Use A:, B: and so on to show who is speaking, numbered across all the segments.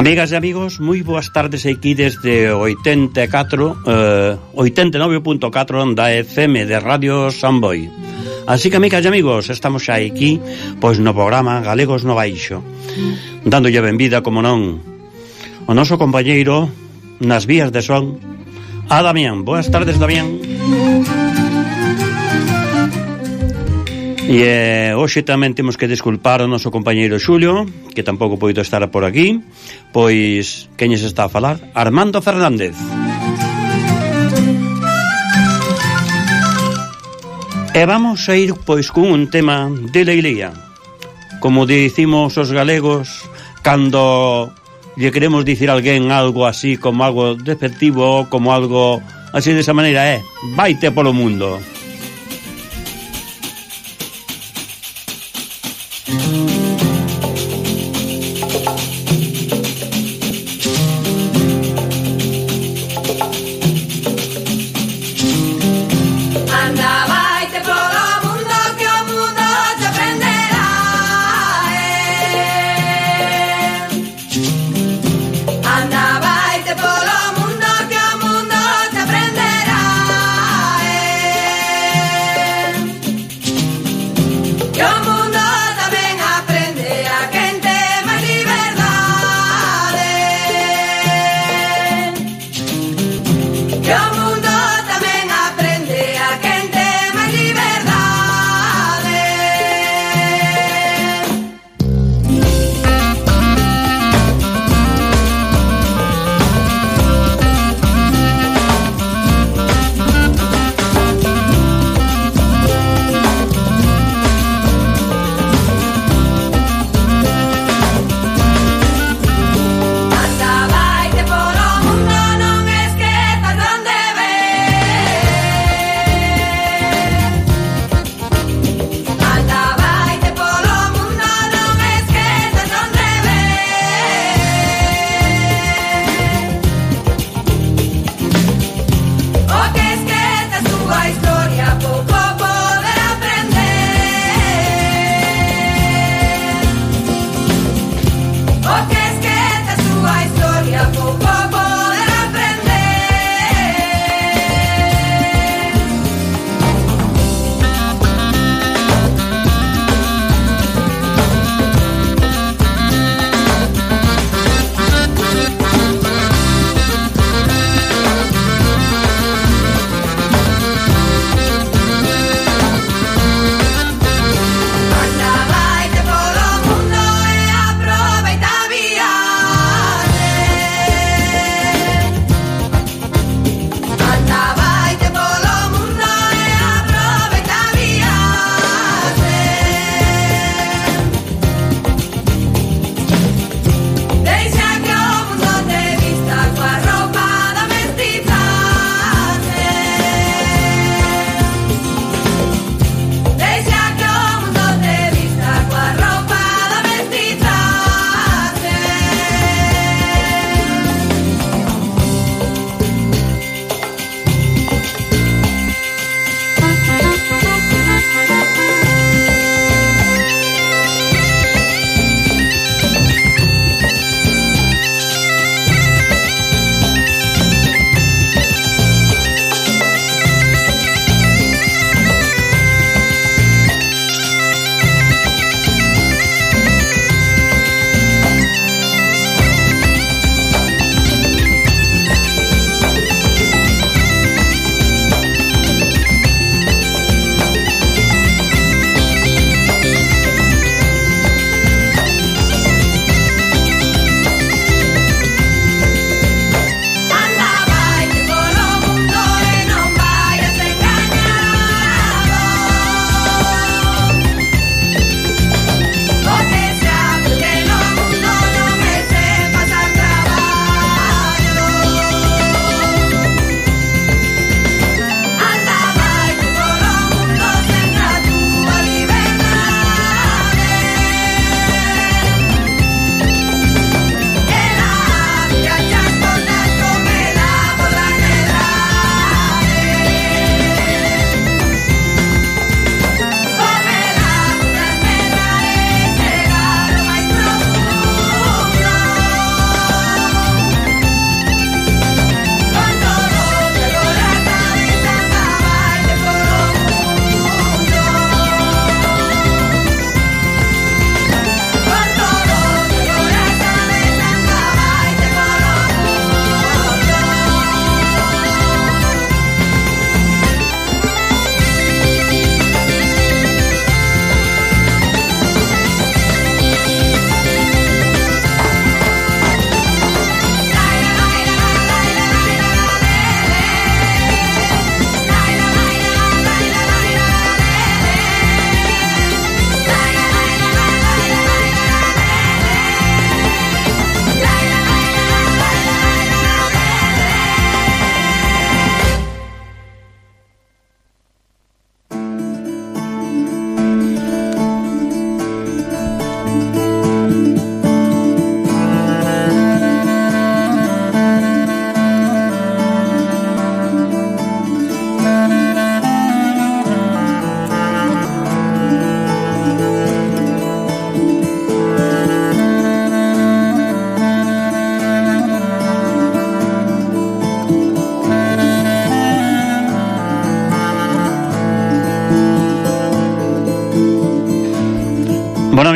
A: Amigas e amigos, moi boas tardes aquí desde 84 eh, 89.4 da FM de Radio Samboy Así que, amigas e amigos, estamos xa aquí Pois no programa Galegos no Baixo Dándolle benvida, como non O noso compañeiro Nas vías de son A Damián, boas tardes Damián. E eh, hoxe tamén temos que desculpar ao noso compañeiro Xulio, que tampouco poido estar por aquí, pois queñes está a falar? Armando Fernández. E vamos a ir pois cun un tema de Leilía. Como dicimos os galegos, cando lle queremos dicir a alguén algo así como algo despectivo, como algo así desa maneira, é, eh? vaite polo mundo.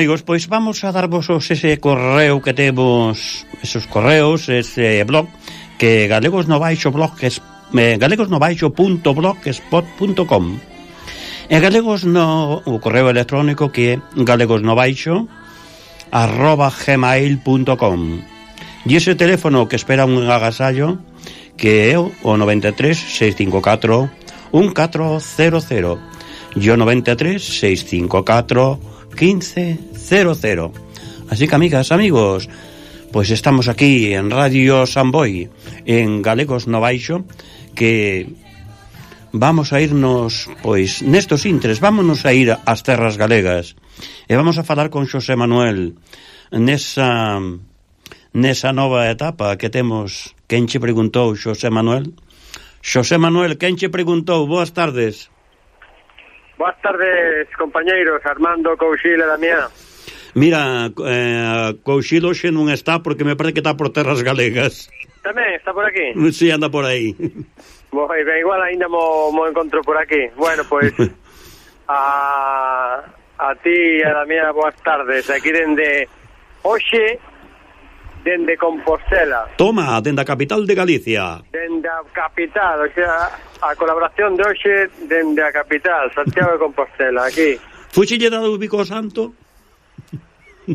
A: amigos, pois vamos a darvos os ese correo que temos, esos correos, ese blog, que galegos no baixo blog, que es, eh, galegosnobaixo.blogspot.com E galegos no, o correo electrónico que é galegosnobaixo arroba gmail.com E ese teléfono que espera un agasallo que é o 93 654 1400 e o 93 654 1500. Así que, amigas, amigos, Pois estamos aquí en Radio Samboy, en Galegos Novaixo, que vamos a irnos, pois, nestos intres, vámonos a ir ás terras galegas. E vamos a falar con Xosé Manuel nesa nesa nova etapa que temos. Quen che preguntou, Xosé Manuel? Xosé Manuel, quen che preguntou? Boas tardes.
B: Boas tardes, compañeiros, Armando, Couchil e Damián.
A: Mira, eh, Couchil hoxe non está porque me parece que está por terras galegas.
B: Tamén, está por aquí?
A: Si, sí, anda por aí.
B: Bo, eh, igual ainda mo, mo encontro por aquí. Bueno, pois... Pues, a, a ti e a Damián, boas tardes. Aquí dende... Hoxe, dende Compostela.
A: Toma, dende a capital de Galicia.
B: De dende a capital, o sea, a colaboración de hoxe dende a capital, Santiago de Compostela, aquí.
A: Fuxille dado o bico santo?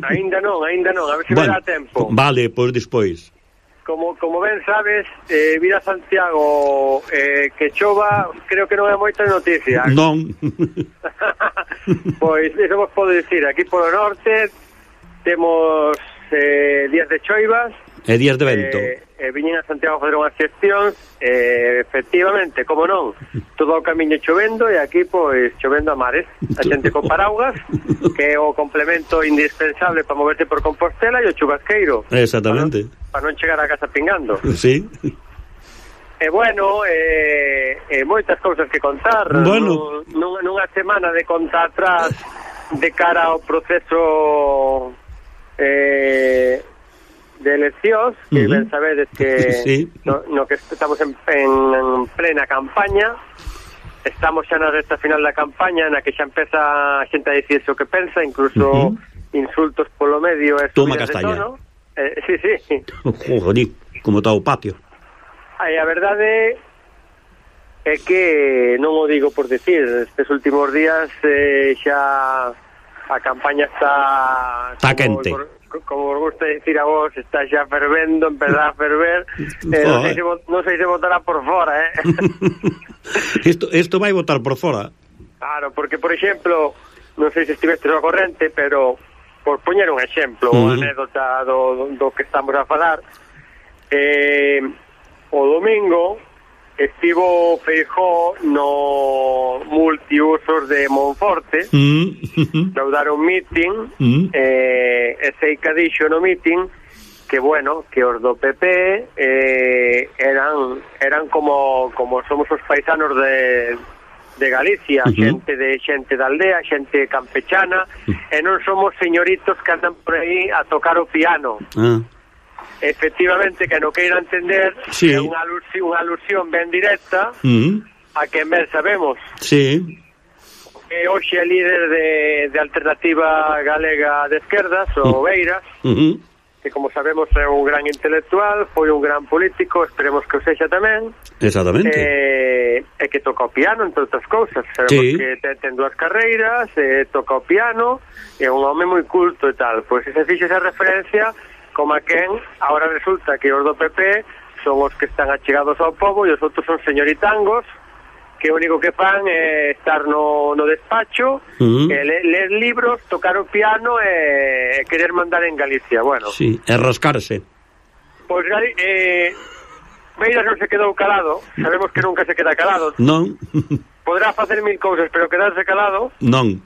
B: Ainda non, ainda non, a ver se bueno, me dá tempo.
A: Vale, pois despois.
B: Como, como ben sabes, eh, vir a Santiago eh, que chova, creo que non é moita noticia.
A: Non.
B: pois, iso vos podo dicir, aquí polo norte temos eh, días de choivas,
A: E días de vento.
B: Eh, eh, viñen a Santiago a fazer unhas xestións, eh, efectivamente, como non, todo o camiño chovendo e aquí, pois, chovendo a mares. A xente con paraugas, que é o complemento indispensable para moverse por Compostela e o chubasqueiro.
A: Exactamente.
B: Para non, para non chegar a casa pingando.
A: Sí.
B: E eh, bueno, eh, eh, moitas cousas que contar.
A: Bueno.
B: Nun, nunha semana de contar atrás de cara ao proceso eh, de eleccións, que uh -huh. ben sabedes que
A: sí.
B: no, no que estamos en, en, en plena campaña, estamos xa na recta final da campaña na que xa empeza a xente a dicir o que pensa, incluso uh -huh. insultos polo medio e
A: Toma castaña.
B: Tono. Eh, sí, sí.
A: Joder, como está o patio.
B: Aí a verdade é que non o digo por decir, estes últimos días eh, xa a campaña está...
A: Está quente.
B: Como, como vos gusta decir a vos, está xa fervendo, empezá a ferver, eh, non, sei se, non sei se votará por fora, eh?
A: isto, isto vai votar por fora.
B: Claro, porque, por exemplo, non sei se estiveste no corrente, pero, por poñer un exemplo, uh -huh. anécdota do, do que estamos a falar, eh, o domingo, Estivo Feijó no multiusos de Monforte,
A: mm.
B: deu dar un meeting,
A: mm.
B: eh, e sei que dixo no meeting que, bueno, que os do PP eh, eran eran como, como somos os paisanos de, de Galicia, uh -huh. xente de xente da aldea, xente campechana, mm. eh, uh -huh. e non somos señoritos que andan por aí a tocar o piano.
A: Uh -huh
B: efectivamente que non queira entender
A: sí.
B: é unha alusión, unha alusión ben directa
A: mm.
B: a que ben sabemos
A: sí.
B: que hoxe é líder de, de alternativa galega de esquerdas o mm. Beiras
A: mm -hmm.
B: que como sabemos é un gran intelectual foi un gran político, esperemos que o sexa tamén
A: Exactamente
B: eh, e que toca o piano, entre outras cousas sabemos sí. que ten, ten dúas carreiras eh, toca o piano, é un home moi culto e tal, pois se fixe esa referencia coma quen, agora resulta que os do PP son os que están achegados ao povo e os outros son señoritangos que o único que fan é estar no, no despacho, uh -huh. e ler libros, tocar o piano e, e querer mandar en Galicia, bueno.
A: Sí, e rascarse.
B: Pois pues, eh, Beiras non se quedou calado, sabemos que nunca se queda calado.
A: Non.
B: Podrá facer mil cousas, pero quedarse calado...
A: Non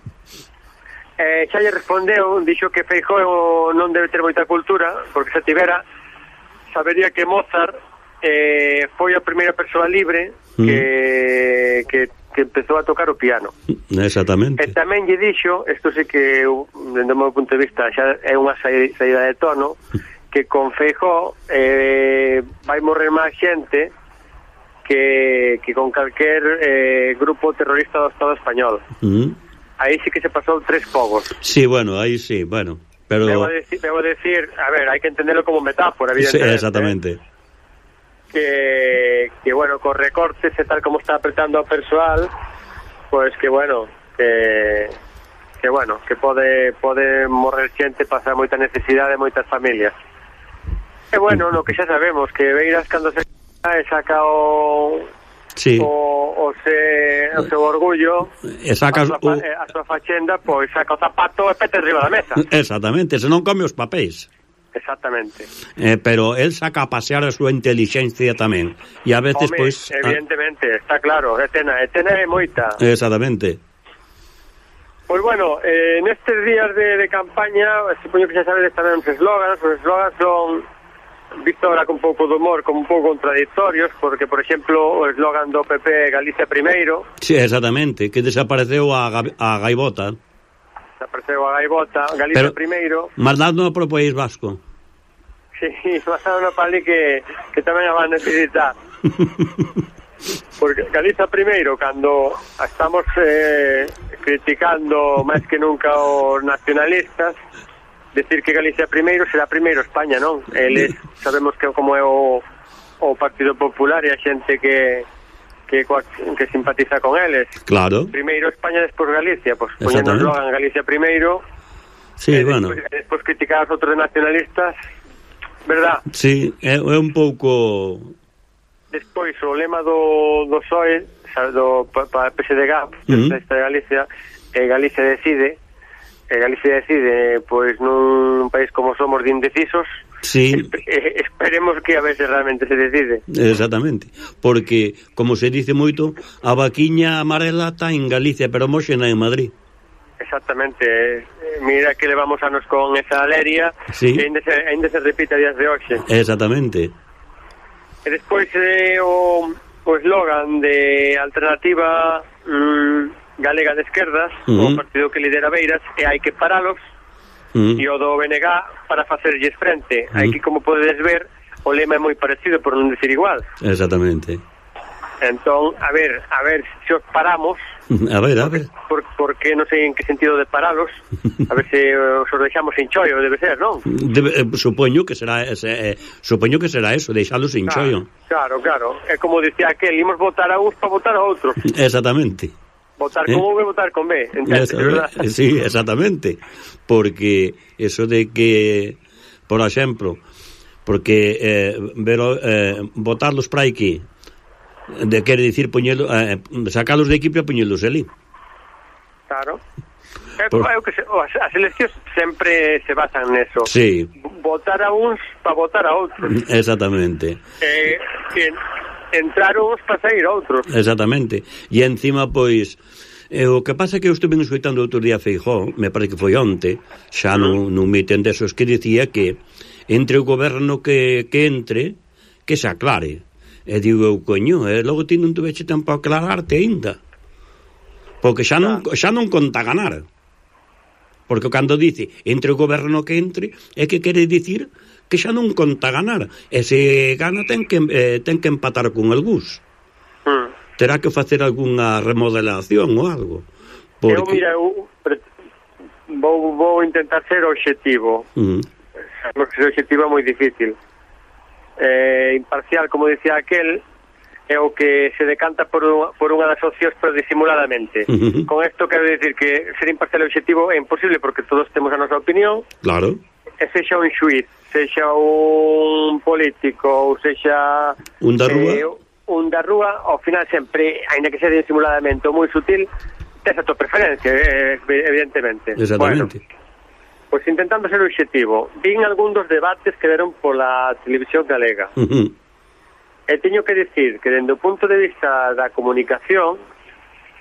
B: eh, xa lle respondeu, dixo que Feijó non debe ter moita cultura, porque se tivera, sabería que Mozart eh, foi a primeira persoa libre mm. que, mm. que, que empezou a tocar o piano.
A: Exactamente.
B: E tamén lle dixo, isto sí que, dentro do meu punto de vista, xa é unha saída de tono, que con Feijó eh, vai morrer máis xente que, que con calquer eh, grupo terrorista do Estado español.
A: Mm
B: aí sí que se pasou tres fogos.
A: Sí, bueno, aí sí, bueno. Pero...
B: Debo, decir, debo decir, a ver, hai que entenderlo como metáfora, evidentemente.
A: Sí, exactamente.
B: ¿eh? Que, que, bueno, con recortes e tal como está apretando o persoal, pues que, bueno, que, que, bueno, que pode, pode morrer xente, pasar moita necesidade, moitas familias. E, bueno, no que xa sabemos, que Beiras, cando se saca o
A: sí.
B: o, o, se, o seu orgullo
A: e sacas
B: a, súa,
A: o...
B: Eh, a súa fachenda pois saca o zapato e pete arriba da mesa
A: exactamente, se non come os papéis
B: Exactamente.
A: Eh, pero el saca a pasear a súa inteligencia tamén. E a veces,
B: Home,
A: pois...
B: Evidentemente, ah... está claro. Etena, etena é moita.
A: Exactamente.
B: Pois bueno, eh, nestes días de, de campaña, supoño que xa sabedes tamén os eslogans. Os eslogans son Víctor con pouco de humor, como un pouco contradictorios, porque, por exemplo, o eslogan do PP Galicia primeiro...
A: Sí, exactamente, que desapareceu a, Ga a Gaibota.
B: Desapareceu a Gaibota, Galicia
A: Pero,
B: primeiro...
A: Mas dando para País Vasco.
B: Sí, mas dando para que, que tamén a van necesitar. porque Galiza primeiro cando estamos eh, criticando máis que nunca os nacionalistas decir que Galicia primeiro será primeiro España, non? Eles sabemos que como é o, o Partido Popular e a xente que que, coa, que simpatiza con eles.
A: Claro.
B: Primeiro España, despois Galicia, pois pues,
A: poñendo
B: en Galicia primeiro.
A: Sí,
B: e
A: bueno.
B: Despois, despois criticar os outros nacionalistas, verdad?
A: Sí, é, é un pouco
B: Despois o lema do do PSOE, do pa, pa PSDG, uh -huh. de Galicia, eh, Galicia decide, e Galicia decide, pois nun país como somos de indecisos,
A: Sí.
B: Espe eh, esperemos que a veces realmente se decide.
A: Exactamente, porque como se dice moito, a vaquiña amarela está en Galicia, pero moxena en Madrid.
B: Exactamente, eh, mira que levamos anos con esa aleria
A: sí.
B: e ainda se, ainda se repite a días de hoxe.
A: Exactamente.
B: E despois eh, o, o eslogan de alternativa mm, galega de esquerdas,
A: uh -huh.
B: o partido que lidera Beiras, e hai que paralos,
A: uh -huh.
B: e o do BNG para facerlles frente.
A: Uh -huh.
B: Aquí, como podedes ver, o lema é moi parecido, por non decir igual.
A: Exactamente.
B: Entón, a ver, a ver se os paramos.
A: A ver, a ver.
B: Por, porque non sei en que sentido de paralos. A ver se os, os deixamos sin chollo, debe ser, non?
A: Debe, eh, supoño que será ese, eh, supoño que será eso, deixalos sin claro, chollo.
B: Claro, claro. É como dicía aquel, imos votar a uns para votar a outros.
A: Exactamente.
B: Votar
A: eh?
B: con U votar con B,
A: entende,
B: verdad? ¿eh?
A: Sí, exactamente, porque eso de que, por exemplo, porque eh, vero, eh, votarlos para aquí, de quere dicir poñelo, eh, sacalos de equipo e poñelos ali.
B: Claro. Eh,
A: por...
B: o que se, as eleccións sempre se basan neso.
A: Sí.
B: Votar a uns para votar a outros.
A: Exactamente.
B: Eh, que, entrar uns para sair outros.
A: Exactamente. E encima, pois, eh, o que pasa é que eu estuve escoitando outro día Feijó, me parece que foi onte, xa no, mm. no miten desos que dicía que entre o goberno que, que entre, que se aclare. E digo eu, coño, e logo ti non tuveche tempo a aclararte aínda. Porque xa non, xa non conta ganar. Porque cando dice entre o goberno que entre, é que quere dicir que xa non conta ganar. E se gana ten que, eh, ten que empatar con algús.
B: mm.
A: Terá que facer algunha remodelación ou algo. Porque...
B: Eu, mira, eu pre... vou, vou intentar ser objetivo. Hmm. Porque ser objetivo é moi difícil. Eh, imparcial, como dicía aquel, é o que se decanta por unha, por unha das opcións pero disimuladamente.
A: Uh.
B: Con isto quero dicir que ser imparcial e objetivo é imposible porque todos temos a nosa opinión.
A: Claro.
B: Eh, e sexa un xuiz, sexa un político ou sexa
A: un da eh, rúa,
B: eh, un da rúa ao final sempre, aínda que sea disimuladamente ou moi sutil, tes a tua preferencia, eh, evidentemente.
A: Exactamente.
B: Bueno, pois intentando ser obxectivo, vin algún dos debates que deron pola televisión galega.
A: Uh -huh.
B: E teño que decir que dende o punto de vista da comunicación,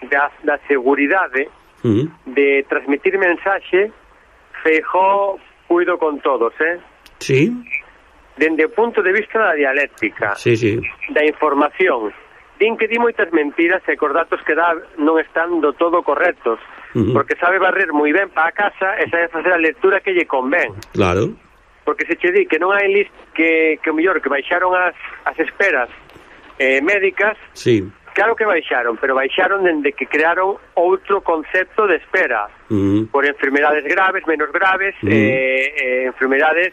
B: da, da seguridade,
A: uh -huh.
B: de transmitir mensaxe, Feijó cuido con todos, eh?
A: Sí.
B: Dende o punto de vista da dialéctica,
A: sí, sí.
B: da información, din que di moitas mentiras e cos datos que dá non están do todo correctos,
A: uh -huh.
B: porque sabe barrer moi ben para a casa e sabe facer a lectura que lle convén.
A: Claro.
B: Porque se che di que non hai list que, que o mellor que baixaron as, as esperas eh, médicas,
A: sí
B: Claro que baixaron, pero baixaron dende que crearon outro concepto de espera
A: Uh,
B: por enfermedades graves, menos graves, eh, eh, enfermedades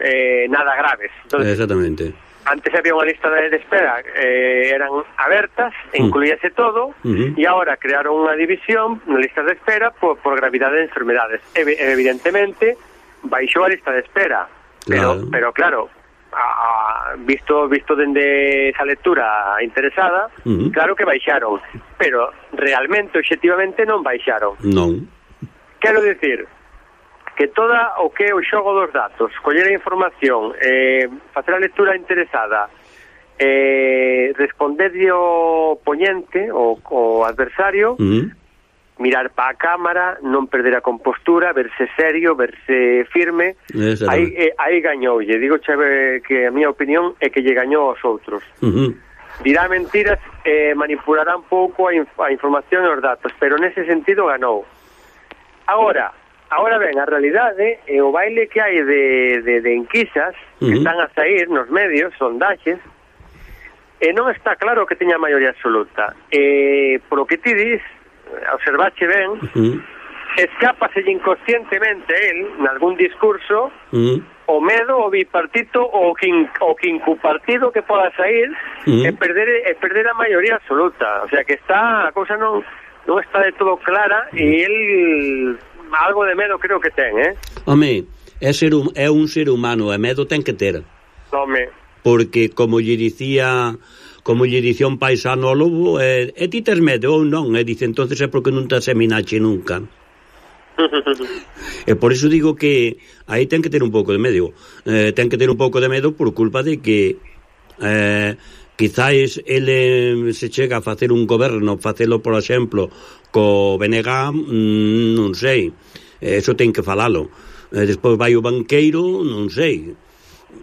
B: eh, nada graves. Entonces,
A: exactamente.
B: antes había unha lista de, espera, eh, eran abertas,
A: Mm.
B: incluíase todo, e ahora crearon unha división na lista de espera por, por gravidade de enfermedades. Evi- evidentemente, baixou a lista de espera, pero pero claro, a, visto visto dende esa lectura interesada,
A: uh -huh.
B: claro que baixaron, pero realmente, objetivamente, non baixaron.
A: Non.
B: Quero dicir que toda o que é o xogo dos datos, coller a información, eh, facer a lectura interesada, eh, responder o poñente, o, o adversario,
A: uh -huh
B: mirar pa a cámara, non perder a compostura, verse serio, verse firme. Aí, eh, aí gañoulle. Digo chave eh, que a miña opinión é que lle gañou aos outros.
A: Uh -huh.
B: Dirá mentiras e eh, manipulará un pouco a, inf a información e os datos, pero nese sentido ganou. Agora, agora ben, a realidade e o baile que hai de, de, de enquisas uh
A: -huh.
B: que están a sair nos medios, sondaxes, e non está claro que teña maioría absoluta. E, eh, por o que ti dis, Eh, observache ben,
A: uh
B: -huh. Mm. escápaselle inconscientemente el, algún discurso,
A: uh -huh.
B: o medo, o bipartito, o, quin, o quincupartido que poda sair, uh -huh.
A: Mm.
B: e, perder, e perder a maioría absoluta. O sea, que está, a cousa non, non está de todo clara, uh -huh. e el algo de medo creo que ten, eh?
A: Home, é, ser un, é un ser humano, e medo ten que ter.
B: Home.
A: Porque, como lle dicía como lle dicía un paisano ao lobo, e, eh, e ti tes medo ou non? E dice, entonces é porque non te seminache nunca. e por iso digo que aí ten que ter un pouco de medo. Eh, ten que ter un pouco de medo por culpa de que eh, quizáis ele se chega a facer un goberno, facelo, por exemplo, co BNG, mm, non sei. Eso ten que falalo. Eh, despois vai o banqueiro, non sei.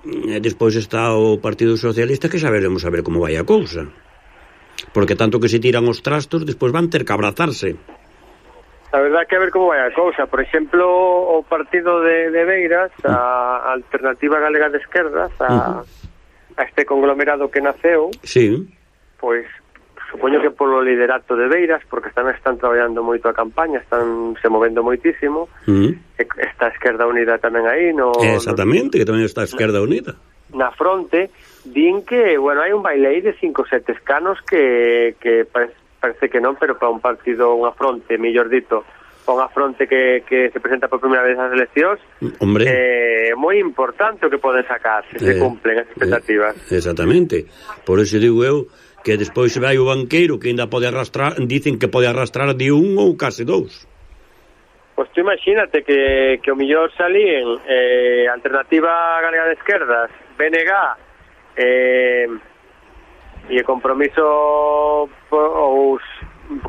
A: E despois está o Partido Socialista que xa veremos a ver como vai a cousa. Porque tanto que se tiran os trastos, despois van ter que abrazarse.
B: A verdad que a ver como vai a cousa. Por exemplo, o partido de, de Beiras, a mm. Alternativa Galega de Esquerdas, a, uh -huh. a este conglomerado que naceu,
A: sí.
B: pois Supoño que polo liderato de Beiras, porque tamén están traballando moito a campaña, están se movendo moitísimo.
A: Uh
B: mm-hmm. -huh. Está a Esquerda Unida tamén aí, no
A: Exactamente, no, que tamén está a Esquerda Unida.
B: Na fronte din que, bueno, hai un bailei de cinco sete escanos que que parece, parece que non, pero para un partido, unha fronte, millor dito, con a fronte que, que se presenta por primeira vez ás eleccións
A: Hombre.
B: eh, moi importante o que poden sacar se,
A: eh, se
B: cumplen as eh, expectativas
A: eh, Exactamente, por eso digo eu que despois se vai o banqueiro que ainda pode arrastrar, dicen que pode arrastrar de un ou case dous.
B: Pois tú imagínate que, que o millor salíen eh, Alternativa Galega de Esquerdas, BNG, eh, e compromiso ou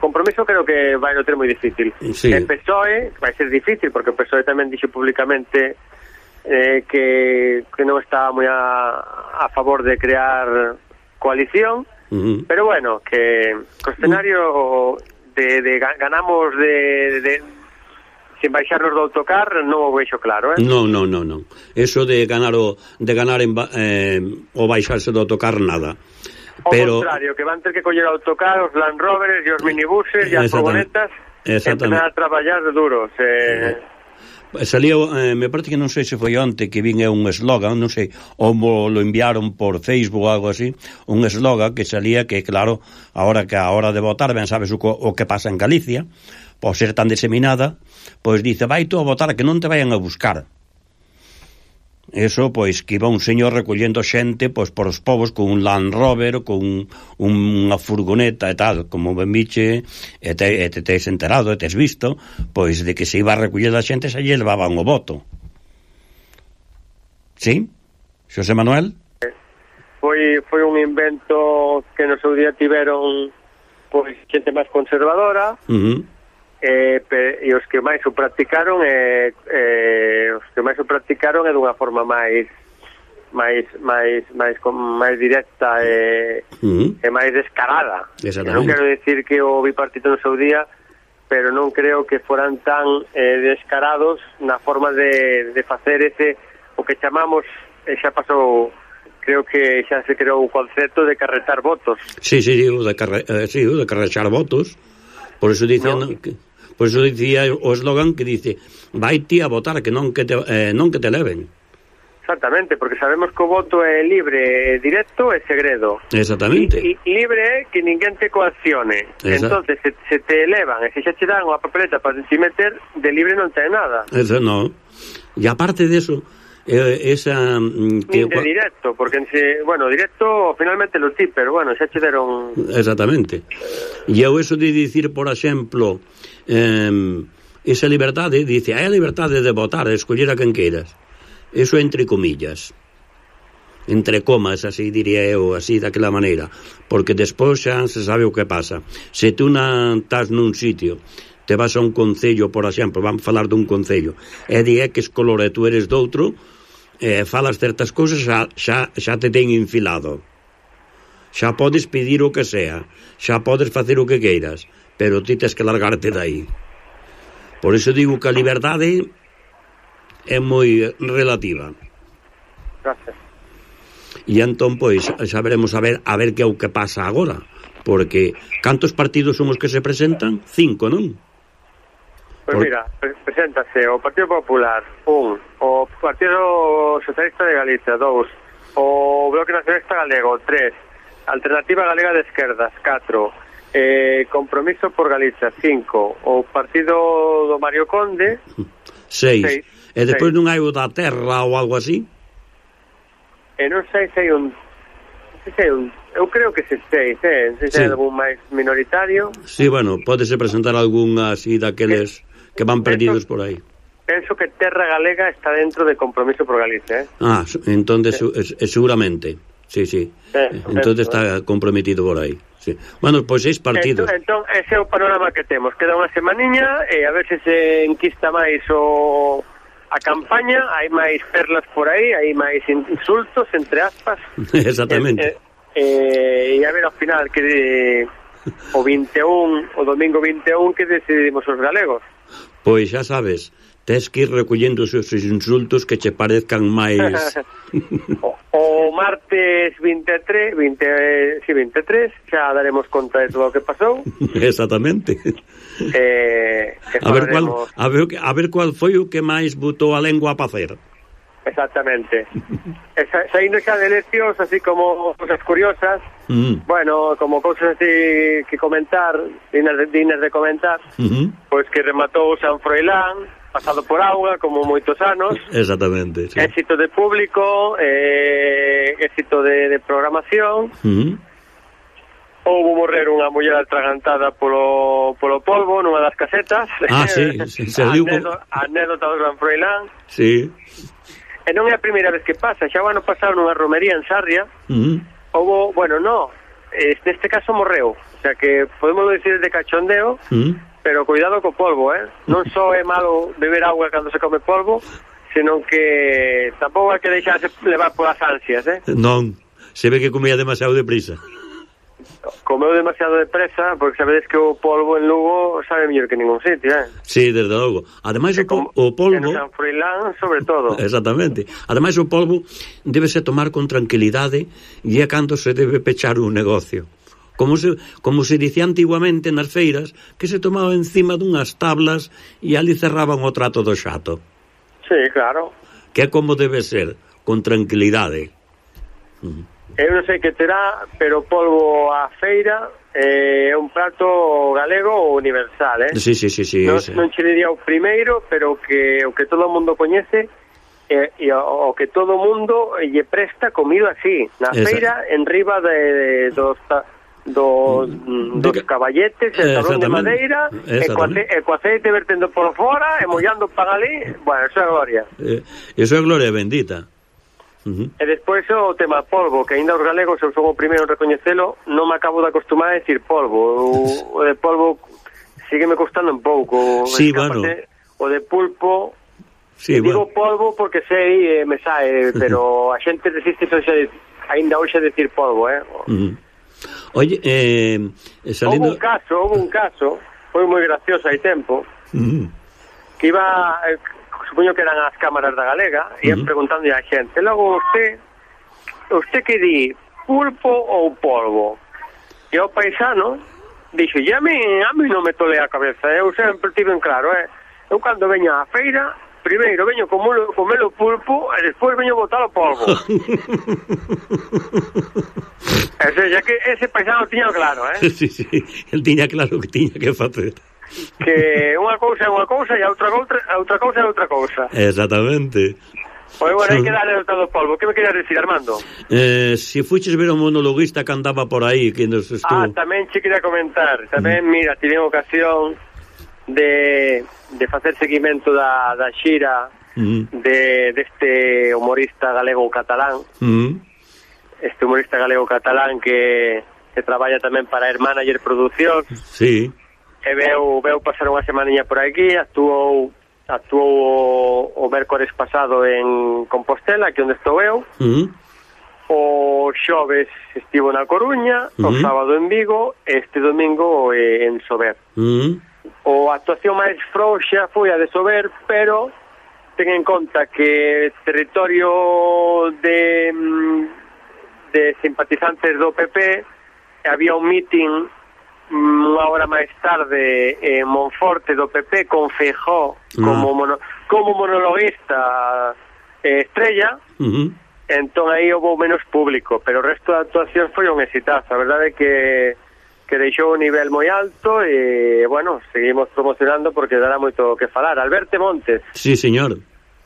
B: compromiso creo que vai no ter moi difícil.
A: Sí.
B: E PSOE vai ser difícil porque o PSOE tamén dixo públicamente eh, que, que non estaba moi a, a favor de crear coalición
A: Uh -huh.
B: Pero bueno, que co escenario de, de ganamos de, de sin baixarnos do autocar non o veixo claro, eh?
A: Non, non, non, non. Eso de ganar o de ganar en, eh, o baixarse do autocar nada.
B: O
A: Pero...
B: contrario, que van ter que coller autocar, os Land Rovers e os minibuses e as furgonetas e empezar a traballar duro. duros. Eh, eh
A: Salía, eh, me parece que non sei se foi onte que vin é un eslogan, non sei, ou mo lo enviaron por Facebook ou algo así, un eslogan que salía que, claro, ahora que a hora de votar, ben sabes o, o que pasa en Galicia, por ser tan diseminada, pois dice, vai tú a votar que non te vayan a buscar. Eso, pois, que iba un señor recollendo xente pois, por os povos con un Land Rover, con un, unha furgoneta e tal, como ben biche, e te, e te tes enterado, e tes visto, pois, de que se iba a recoller a xente, se lle levaban o voto. Sí? Xosé Manuel?
B: Foi, foi un invento que no seu día tiveron pois, xente máis conservadora,
A: uh -huh
B: eh, pe, e os que máis o practicaron eh, eh, os que máis o practicaron é dunha forma máis máis máis máis máis directa e,
A: mm
B: e máis descarada. Non quero decir que o bipartito no seu día, pero non creo que foran tan eh, descarados na forma de, de facer ese o que chamamos e xa pasou creo que xa se creou o concepto de carretar votos.
A: Sí, sí, o de, carre, eh, sí, o de carrechar votos. Por eso dicen
B: no.
A: que Por iso dicía o eslogan que dice vai ti a votar, que non que te, eh, non que te leven.
B: Exactamente, porque sabemos que o voto é libre, directo e segredo.
A: Exactamente.
B: E, e libre é que ninguén te coaccione.
A: Exacto.
B: Entón, se, se te elevan e se xa te dan unha papeleta para te meter, de libre non ten nada.
A: Eso non. E aparte de eso, eh, esa mm, que
B: de directo, porque se, bueno, directo finalmente lo ti, pero bueno, xa che deron
A: Exactamente. E eu eso de dicir, por exemplo, eh, esa liberdade, dice, hai a liberdade de votar, de escoller a quen queiras. Eso entre comillas. Entre comas, así diría eu, así daquela maneira. Porque despois xa se sabe o que pasa. Se tú na, estás nun sitio, te vas a un concello, por exemplo, vamos falar dun concello, e di é que escolor e tú eres doutro, e falas certas cousas, xa, xa, xa te ten infilado. Xa podes pedir o que sea, xa podes facer o que queiras pero ti tes que largarte dai. Por iso digo que a liberdade é moi relativa.
B: Gracias.
A: E entón, pois, xa veremos a ver, a ver que é o que pasa agora. Porque, cantos partidos son os que se presentan? Cinco, non?
B: Pois
A: Por...
B: mira, preséntase o Partido Popular, un, o Partido Socialista de Galicia, dous, o Bloque Nacionalista Galego, tres, Alternativa Galega de Esquerdas, catro, Eh, compromiso por Galicia, 5. O partido do Mario Conde, 6.
A: E despois
B: seis.
A: non hai o da Terra ou algo así?
B: E non sei se hai un... Se hai un eu creo que se seis, eh? Se
A: sí.
B: hai algún máis minoritario.
A: Sí, bueno, podese presentar algún así daqueles que van perdidos penso, por aí.
B: Penso que Terra Galega está dentro de Compromiso por Galicia, eh?
A: Ah, entonces sí. seguramente. Sí, sí.
B: sí
A: entonces
B: penso,
A: está comprometido por aí. Sí. Bueno, pois seis partidos.
B: Entón, entón, ese é o panorama que temos. Queda unha semaniña e a ver se se enquista máis o a campaña, hai máis perlas por aí, hai máis insultos entre aspas.
A: Exactamente.
B: E, e, e a ver ao final que de, o 21, o domingo 21 que decidimos os galegos.
A: Pois xa sabes, tes que ir recollendo os seus insultos que che parezcan máis...
B: o, o martes 23, 20, sí, 23, xa daremos conta de todo o que pasou.
A: Exactamente.
B: Eh,
A: a, ver cual, a, ver, a ver cual foi o que máis botou a lengua a pacer.
B: Exactamente. Esa, saindo xa de leccións, así como cosas curiosas,
A: mm.
B: bueno, como cosas así que comentar, dinas de, dinas de comentar,
A: uh
B: pois pues que rematou San Froilán, pasado por auga, como moitos anos.
A: Exactamente, sí.
B: Éxito de público, eh, éxito de, de programación.
A: Mm-hmm. Uh -huh.
B: Houve morrer unha muller atragantada polo, polo polvo nunha das casetas.
A: Ah, sí, sí se
B: diu... Anédota, do Gran Froilán.
A: Sí.
B: E non é a primeira vez que pasa, xa o ano pasado nunha romería en Sarria,
A: mm-hmm.
B: uh -huh. houve, bueno, no, neste caso morreu, O sea que podemos decir de cachondeo,
A: mm.
B: pero cuidado co polvo, eh? Non só é malo beber agua cando se come polvo, senón que tampouco hai que deixarse levar polas ansias, eh?
A: Non, se ve que comía demasiado deprisa.
B: Comeu demasiado depresa, porque sabedes que o polvo en Lugo sabe mellor que ningún sitio, eh?
A: Sí, desde logo. Ademais, o, po o polvo...
B: En San Froilán, sobre todo.
A: Exactamente. Ademais, o polvo débese tomar con tranquilidade e é cando se debe pechar un negocio como se, como se dicía antiguamente nas feiras, que se tomaba encima dunhas tablas e ali cerraban o trato do xato.
B: Sí, claro.
A: Que é como debe ser, con tranquilidade. Mm.
B: Eu non sei que terá, pero polvo a feira eh, é eh, un prato galego universal, eh?
A: Sí, sí, sí, sí.
B: Non,
A: sí.
B: non che diría o primeiro, pero que o que todo o mundo coñece e, e o, o que todo o mundo lle presta comido así, na
A: Esa.
B: feira en riba de, de dos dos,
A: de,
B: dos caballetes, el talón de madeira, eh,
A: e
B: co, e aceite vertendo por fora e mollando pan ali, bueno, eso é gloria.
A: Eh, eso é gloria bendita. Uh -huh.
B: E despois o tema polvo, que aínda os galegos, eu son o primeiro en recoñecelo, non me acabo de acostumar a decir polvo. O, o de polvo sigue me costando un pouco.
A: Sí,
B: bueno. O de pulpo,
A: sí,
B: digo
A: bueno.
B: polvo porque sei, eh, me sae, pero a xente resiste xa, ainda hoxe a decir polvo, eh?
A: Uh -huh. Oye, eh,
B: eh
A: saliendo...
B: Houve un caso, houve un caso, foi moi gracioso hai tempo,
A: uh mm.
B: que iba, eh, supoño que eran as cámaras da Galega, iban
A: uh
B: preguntando a xente, logo usted, usted que di, pulpo ou polvo? E o paisano dixo, e a mí, a mí non me tole a cabeza, ¿eh? eu sempre tive en claro, eh? eu cando veño á feira, primeiro veño comelo, comelo pulpo e despois veño botar o polvo. Ese, ya que ese paisano tiña claro, eh?
A: sí, sí, el tiña claro que tiña que facer.
B: Que unha cousa é unha cousa e outra, outra, outra cousa é outra cousa.
A: Exactamente.
B: Pois, bueno, hai que darle o todo polvo. Que me querías decir, Armando?
A: Eh, se si fuches ver o monologuista que andaba por aí, que nos estuvo...
B: Ah, tamén che quería comentar. Tamén, mm. mira, tive ocasión de, de facer seguimento da, da xira mm. de deste de humorista galego catalán. Mm este humorista galego-catalán que, que traballa tamén para Air Manager Producción.
A: Sí.
B: E veu, veu pasar unha semaninha por aquí, actuou actuou o, o mércores pasado en Compostela, que onde estou eu. Uh -huh. O xoves estivo na Coruña, uh -huh. o mm. sábado en Vigo, este domingo eh, en Sober. Uh -huh. O actuación máis frouxa foi a de Sober, pero ten en conta que territorio de de simpatizantes do PP había un meeting unha hora máis tarde en Monforte do PP con Feijó como, mm. mono, como monologuista eh, estrella uh -huh. entón aí houve menos público pero o resto da actuación foi un exitazo a verdade é que que deixou un nivel moi alto e, bueno, seguimos promocionando porque dará moito que falar. Alberto Montes.
A: Sí, señor.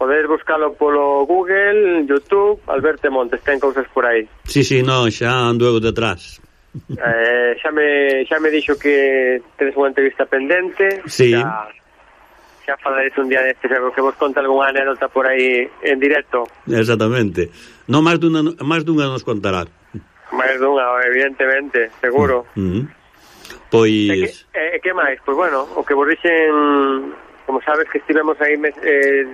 B: Podedes buscalo polo Google, Youtube, Alberto Montes, ten cousas por aí.
A: Sí, sí, no, xa andueu detrás.
B: Eh, xa me xa me dixo que tedes unha entrevista pendente.
A: Sí.
B: Xa, xa falaréis un día deste, xa que vos conta algunha anécdota por aí en directo.
A: Exactamente. No máis dunha máis dunha nos contará.
B: Máis dunha, evidentemente, seguro. Mm -hmm.
A: Pois...
B: E que, e que máis? Pois bueno, o que vos dixen como sabes que estivemos aí mes, eh,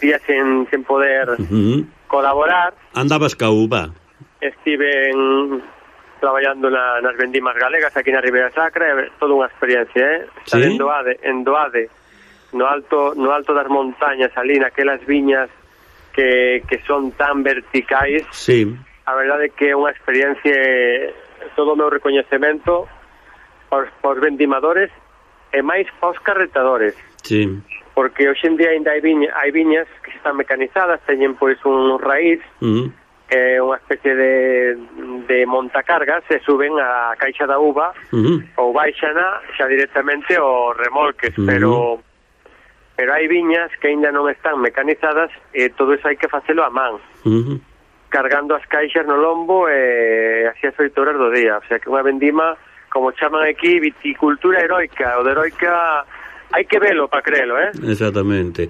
B: días sen, sen poder uh -huh. colaborar.
A: Andabas ca uva.
B: Estiven traballando na, nas vendimas galegas aquí na Ribeira Sacra, é toda unha experiencia, eh? Estar ¿Sí? en Doade, en Doade, no alto, no alto das montañas, ali naquelas viñas que, que son tan verticais,
A: sí.
B: a verdade que é unha experiencia todo o meu recoñecemento aos, aos vendimadores e máis aos carretadores.
A: Sí
B: porque hoxe en día ainda hai, viña, hai viñas que están mecanizadas, teñen pois un raíz, uh -huh. que é unha especie de, de montacargas, se suben á caixa da uva, uh -huh. ou baixana xa directamente ao remolques, uh mm-hmm. -huh. pero pero hai viñas que aínda non están mecanizadas e todo iso hai que facelo a man. Uh -huh. Cargando as caixas no lombo e así as oito horas do día. O sea que unha vendima, como chaman aquí, viticultura heroica. O de heroica hai que velo para crelo, eh?
A: Exactamente.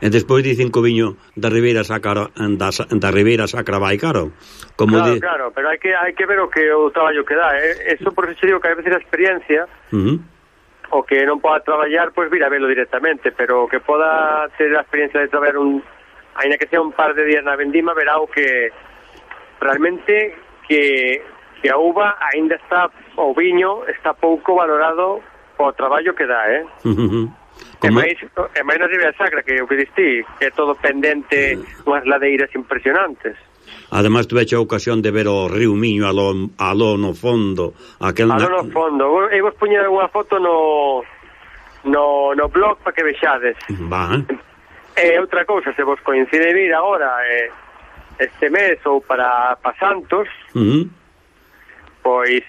A: E despois dicen que o viño da Ribeira Sacra da, da Ribeira sacra vai caro.
B: Como claro, de... claro, pero hai que hai que ver o que o traballo que dá, eh? Eso por eso digo que a veces a experiencia uh -huh. o que non poda traballar, pois pues, velo directamente, pero o que poda ter a experiencia de traballar un aínda que sea un par de días na vendima, verá o que realmente que que a uva aínda está o viño está pouco valorado o traballo que dá, eh? Uh -huh. Como... E máis, e máis na Ribeira Sacra, que o que distí, que é todo pendente, unhas ladeiras impresionantes.
A: Ademais, tuveche a ocasión de ver o río Miño aló, aló no fondo.
B: Aquel aló no fondo. Eu vos puñer unha foto no, no, no blog para que vexades.
A: Va. Eh?
B: E outra cousa, se vos coincide vir agora, eh, este mes ou para, para Santos, uh -huh. pois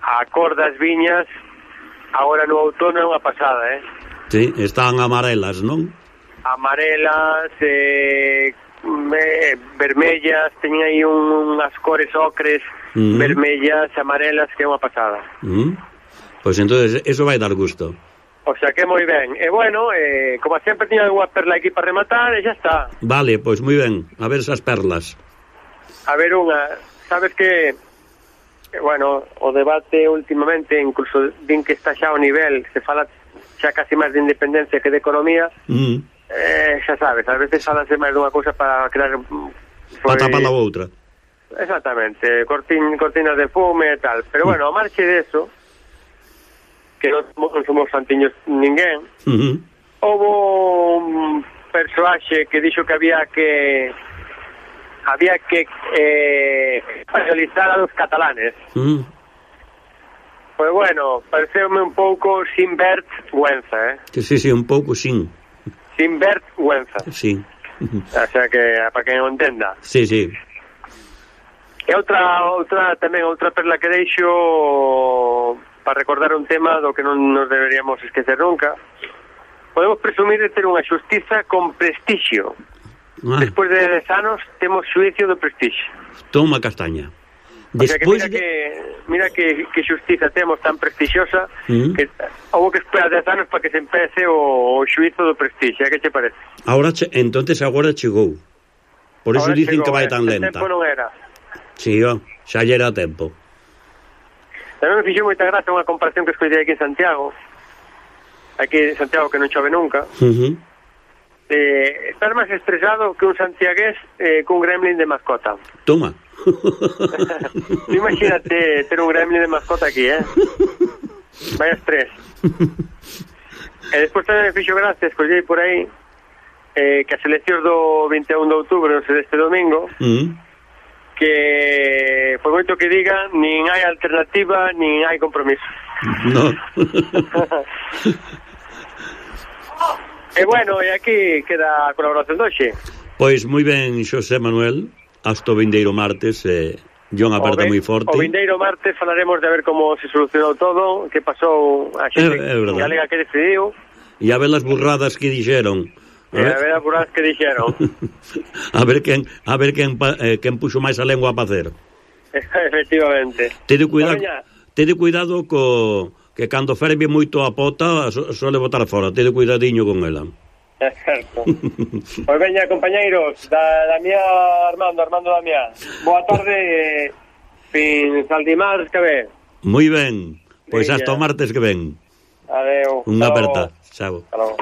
B: a cor das viñas Agora no outono é unha pasada, eh?
A: Sí, están amarelas, non?
B: Amarelas, eh, vermellas, teñen aí un, unhas cores ocres, uh -huh. vermellas, amarelas, que é unha pasada.
A: Uh -huh. Pois pues entonces eso vai dar gusto.
B: O sea que moi ben. E eh, bueno, eh, como sempre tiña unha perla aquí para rematar eh, e xa está.
A: Vale, pois pues moi ben. A ver esas perlas.
B: A ver unha, sabes que Eh, bueno, o debate últimamente incluso din que está xa ao nivel, se fala xa casi máis de independencia que de economía, mm. eh, xa sabes, ás veces falase máis dunha cousa para crear...
A: Mm, para tapar a outra.
B: Exactamente, cortin, cortinas de fume e tal. Pero mm. bueno, a marxe de eso, que non somos, somos santiños ninguén, uh -huh. houve un persoaxe que dixo que había que había que eh, españolizar a los catalanes.
A: Mm.
B: Pois pues bueno, pareceume un pouco sin vergüenza, eh?
A: Que sí, sí, un pouco sin.
B: Sin vergüenza.
A: Sí.
B: O sea que, para que non entenda.
A: Sí, sí.
B: E outra, outra tamén, outra perla que deixo para recordar un tema do que non nos deberíamos esquecer nunca. Podemos presumir de ter unha xustiza con prestixio.
A: Ah.
B: Despois de 10 anos temos xuicio do Prestige.
A: Toma castaña.
B: Despois o sea que mira,
A: de...
B: que, mira que, que xustiza temos tan prestixiosa
A: mm.
B: que houve que esperar 10 anos para que se empece o, o xuizo do Prestige, eh, que che parece?
A: Ahora che, entonces agora chegou. Por iso dicen
B: chegou, eh,
A: que vai tan lenta.
B: tempo non era.
A: Sí, sí, xa era tempo.
B: Tamén me fixou moita gracia unha comparación que escoitei aquí en Santiago. Aquí en Santiago que non chove nunca.
A: Uh -huh
B: eh, estar máis estresado que un santiagués eh, cun gremlin de mascota.
A: Toma.
B: Imagínate ter un gremlin de mascota aquí, eh? Vaya estrés. e despois tamén me fixo gracia, escollei por aí eh, que as eleccións do 21 de outubro, non sei deste domingo,
A: mm.
B: que por moito que diga, nin hai alternativa, nin hai compromiso.
A: No.
B: E bueno, e aquí queda a colaboración doxe.
A: Pois moi ben, Xosé Manuel, hasta o vindeiro martes e eh, John aperta moi forte.
B: O vindeiro martes falaremos de ver como se solucionou todo, que pasou a xente
A: é, é
B: galega que decidiu.
A: E a ver as burradas que dixeron.
B: A ver, a ver as burradas que dixeron.
A: a ver quen, a ver quen, eh, quen puxo máis a lengua a pacer.
B: Efectivamente.
A: Tede cuidado, tede cuidado co que cando ferve moito a pota suele botar fora, tede cuidadiño con ela.
B: É certo. pois veña, compañeiros, da, da mía Armando, Armando da mía. Boa tarde, eh, fin saldimars que ve
A: Moi ben, pois
B: veña.
A: hasta o martes que ven.
B: Adeu.
A: Unha aperta, chao.
B: Hasta logo.